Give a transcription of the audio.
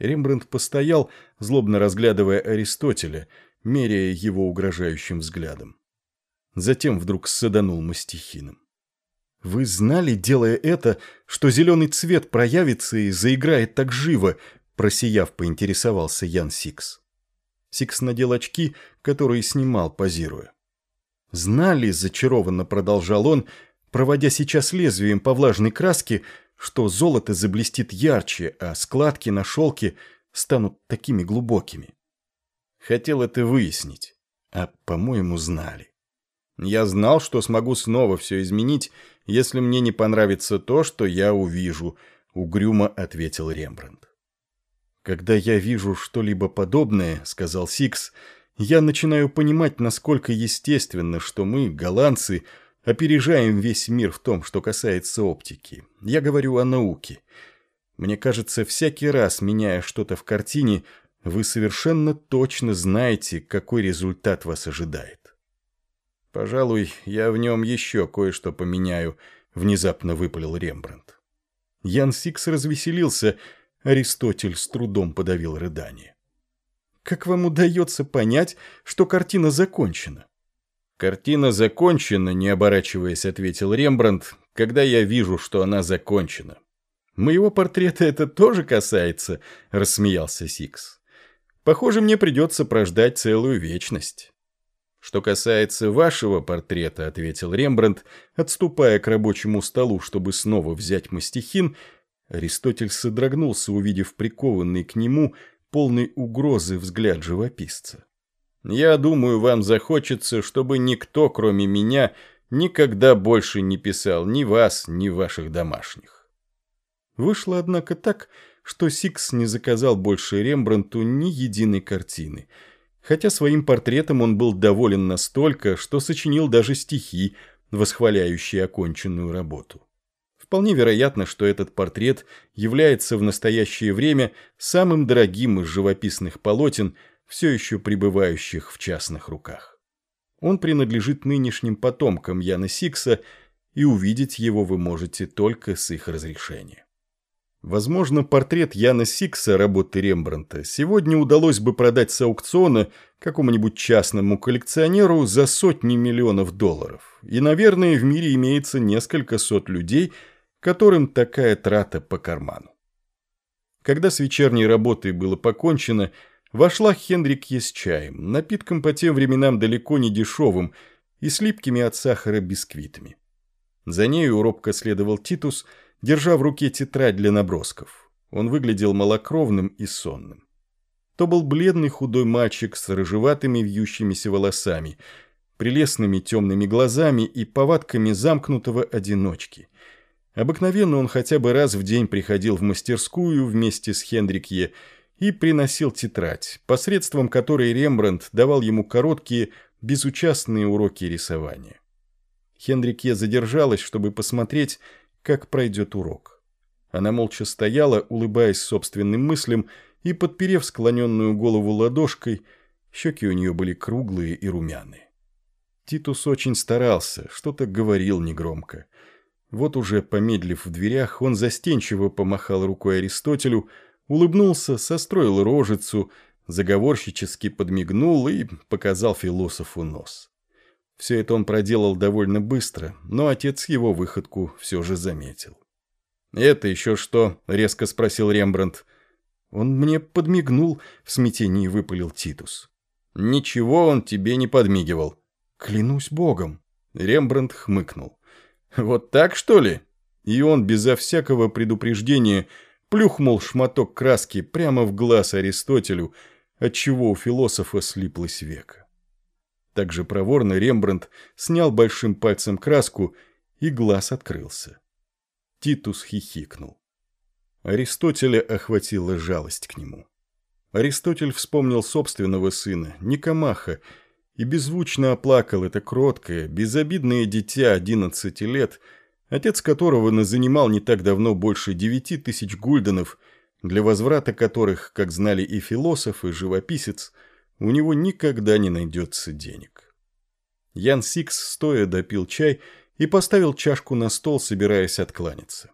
Рембрандт постоял, злобно разглядывая Аристотеля, меряя его угрожающим взглядом. Затем вдруг саданул мастихином. «Вы знали, делая это, что зеленый цвет проявится и заиграет так живо?» Просияв, поинтересовался Ян Сикс. Сикс надел очки, которые снимал, позируя. «Знали, — зачарованно продолжал он, проводя сейчас лезвием по влажной краске, что золото заблестит ярче, а складки на шелке станут такими глубокими. Хотел это выяснить, а, по-моему, знали. Я знал, что смогу снова все изменить, если мне не понравится то, что я увижу, — угрюмо ответил Рембрандт. «Когда я вижу что-либо подобное, — сказал Сикс, — я начинаю понимать, насколько естественно, что мы, голландцы, опережаем весь мир в том, что касается оптики. Я говорю о науке. Мне кажется, всякий раз, меняя что-то в картине, вы совершенно точно знаете, какой результат вас ожидает. «Пожалуй, я в нем еще кое-что поменяю», — внезапно выпалил Рембрандт. Ян Сикс развеселился — Аристотель с трудом подавил рыдание. «Как вам удается понять, что картина закончена?» «Картина закончена», — не оборачиваясь, ответил Рембрандт, «когда я вижу, что она закончена». «Моего портрета это тоже касается», — рассмеялся Сикс. «Похоже, мне придется прождать целую вечность». «Что касается вашего портрета», — ответил Рембрандт, отступая к рабочему столу, чтобы снова взять мастихин, — Аристотель содрогнулся, увидев прикованный к нему полный угрозы взгляд живописца. «Я думаю, вам захочется, чтобы никто, кроме меня, никогда больше не писал ни вас, ни ваших домашних». Вышло, однако, так, что Сикс не заказал больше Рембрандту ни единой картины, хотя своим портретом он был доволен настолько, что сочинил даже стихи, восхваляющие оконченную работу. Вполне вероятно, что этот портрет является в настоящее время самым дорогим из живописных полотен, все еще пребывающих в частных руках. Он принадлежит нынешним потомкам Яна Сикса, и увидеть его вы можете только с их разрешения. Возможно, портрет Яна Сикса работы Рембранта сегодня удалось бы продать с аукциона какому-нибудь частному коллекционеру за сотни миллионов долларов. И, наверное, в мире имеется несколько сот людей – которым такая трата по карману. Когда с вечерней работой было покончено, вошла Хендрикье с чаем, напитком по тем временам далеко не дешевым и с липкими от сахара бисквитами. За нею робко следовал Титус, держа в руке тетрадь для набросков. Он выглядел малокровным и сонным. То был бледный худой мальчик с рыжеватыми вьющимися волосами, прелестными темными глазами и повадками замкнутого одиночки – Обыкновенно он хотя бы раз в день приходил в мастерскую вместе с Хендрикье и приносил тетрадь, посредством которой Рембрандт давал ему короткие, безучастные уроки рисования. Хендрикье задержалась, чтобы посмотреть, как пройдет урок. Она молча стояла, улыбаясь собственным мыслям, и, подперев склоненную голову ладошкой, щеки у нее были круглые и румяные. Титус очень старался, что-то говорил негромко. Вот уже помедлив в дверях, он застенчиво помахал рукой Аристотелю, улыбнулся, состроил рожицу, заговорщически подмигнул и показал философу нос. Все это он проделал довольно быстро, но отец его выходку все же заметил. «Это еще что?» — резко спросил Рембрандт. «Он мне подмигнул», — в смятении выпалил Титус. «Ничего он тебе не подмигивал». «Клянусь богом». Рембрандт хмыкнул. «Вот так, что ли?» И он безо всякого предупреждения плюхнул шматок краски прямо в глаз Аристотелю, отчего у философа слиплось века. Также проворно Рембрандт снял большим пальцем краску, и глаз открылся. Титус хихикнул. Аристотеля охватила жалость к нему. Аристотель вспомнил собственного сына, Никомаха, и беззвучно оплакал это кроткое, безобидное дитя одиннадцати лет, отец которого занимал не так давно больше девяти тысяч гульденов, для возврата которых, как знали и философ, и живописец, у него никогда не найдется денег. Ян Сикс стоя допил чай и поставил чашку на стол, собираясь откланяться.